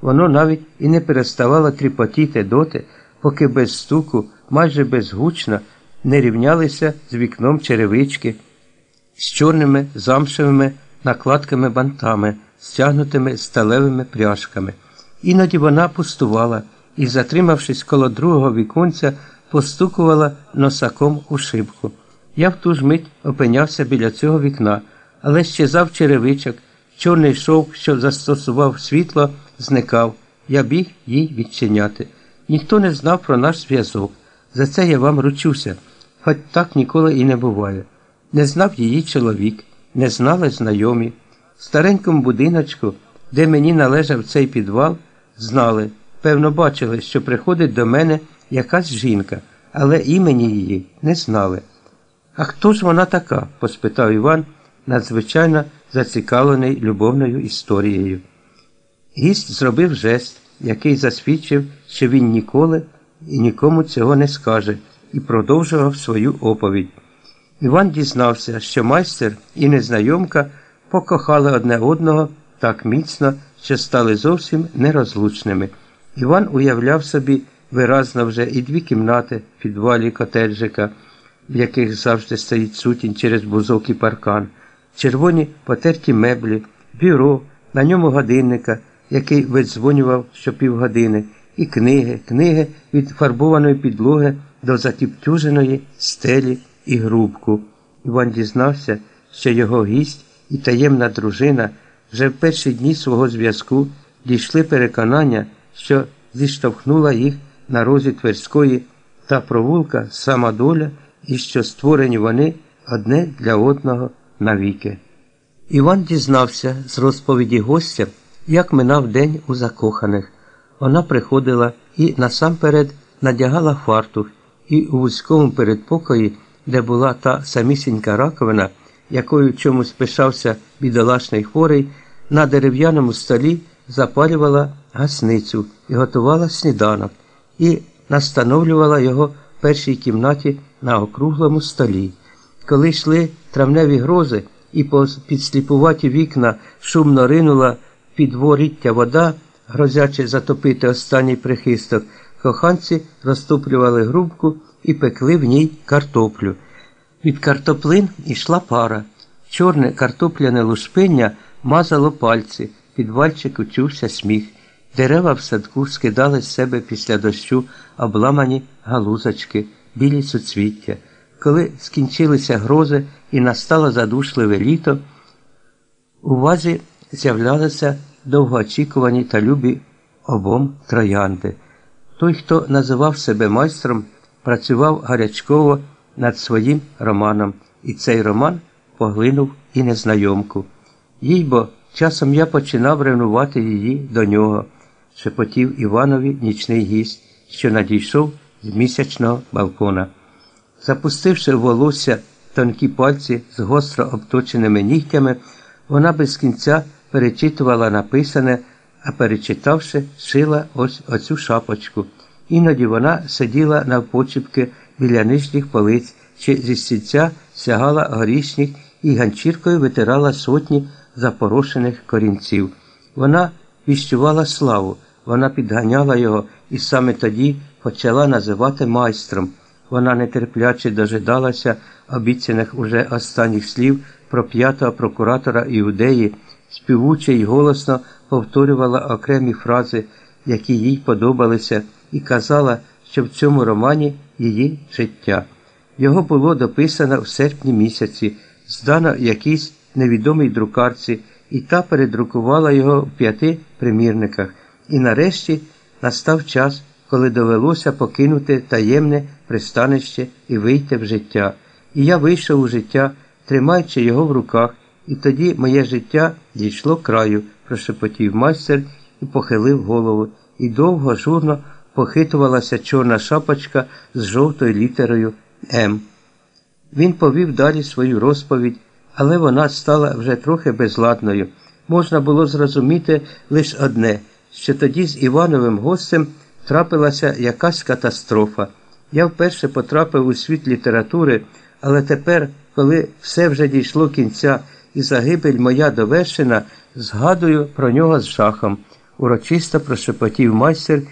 Воно навіть і не переставало тріпотіти доти, поки без стуку, майже безгучно, не рівнялися з вікном черевички з чорними замшевими накладками бантами, стягнутими сталевими пряжками. Іноді вона пустувала і, затримавшись коло другого віконця, постукувала носаком у шибку. Я в ту ж мить опинявся біля цього вікна, але щезав черевичок, чорний шовк, що застосував світло, зникав. Я біг їй відчиняти. Ніхто не знав про наш зв'язок. За це я вам ручуся, хоч так ніколи і не буває. Не знав її чоловік, не знали знайомі. В старенькому будиночку, де мені належав цей підвал, знали, певно, бачили, що приходить до мене якась жінка, але імені її не знали. А хто ж вона така? поспитав Іван, надзвичайно зацікавлений любовною історією. Гість зробив жест, який засвідчив, що він ніколи і нікому цього не скаже, і продовжував свою оповідь. Іван дізнався, що майстер і незнайомка покохали одне одного так міцно, що стали зовсім нерозлучними. Іван уявляв собі виразно вже і дві кімнати в підвалі котеджика, в яких завжди стоїть сутінь через бузок і паркан, червоні потерті меблі, бюро, на ньому годинника, який видзвонював щопівгодини, і книги, книги від фарбованої підлоги до закіптюженої стелі і грубку. Іван дізнався, що його гість і таємна дружина вже в перші дні свого зв'язку дійшли переконання, що зіштовхнула їх на розі Тверської та провулка сама доля, і що створені вони одне для одного навіки. Іван дізнався з розповіді гостя, як минав день у закоханих. Вона приходила і насамперед надягала фартух, і у вузькому передпокої де була та самісінька раковина, якою чомусь пишався бідолашний хворий, на дерев'яному столі запалювала гасницю і готувала сніданок, і настановлювала його в першій кімнаті на округлому столі. Коли йшли травневі грози і по підсліпуваті вікна шумно ринула під дворіття вода, грозячи затопити останній прихисток, коханці розтоплювали грубку і пекли в ній картоплю. Від картоплин ішла пара. Чорне картопляне лушпиння мазало пальці, під вальчику чувся сміх. Дерева в садку скидали з себе після дощу обламані галузочки, білі суцвіття. Коли скінчилися грози і настало задушливе літо, у вазі з'являлися довгоочікувані та любі обом троянди. Той, хто називав себе майстром, працював гарячково над своїм романом, і цей роман поглинув і незнайомку. Їй бо часом я починав ревнувати її до нього, шепотів Іванові нічний гість, що надійшов з місячного балкона. Запустивши в волосся тонкі пальці з гостро обточеними нігтями, вона без кінця перечитувала написане, а перечитавши, шила ось оцю шапочку. Іноді вона сиділа навпочіпки біля нижніх полиць чи зі стільця сягала горішніх і ганчіркою витирала сотні запорошених корінців. Вона віщувала славу, вона підганяла його і саме тоді почала називати майстром. Вона нетерпляче дожидалася обіцяних уже останніх слів про п'ятого прокуратора Іудеї, співуче й голосно повторювала окремі фрази, які їй подобалися і казала, що в цьому романі її життя. Його було дописано в серпні місяці, здано якійсь невідомій друкарці, і та передрукувала його в п'яти примірниках. І нарешті настав час, коли довелося покинути таємне пристанище і вийти в життя. І я вийшов у життя, тримаючи його в руках, і тоді моє життя дійшло краю, прошепотів майстер і похилив голову, і довго журно похитувалася чорна шапочка з жовтою літерою М. Він повів далі свою розповідь, але вона стала вже трохи безладною. Можна було зрозуміти лише одне, що тоді з Івановим гостем трапилася якась катастрофа. Я вперше потрапив у світ літератури, але тепер, коли все вже дійшло кінця і загибель моя довершена, згадую про нього з жахом. урочисто прошепотів майстер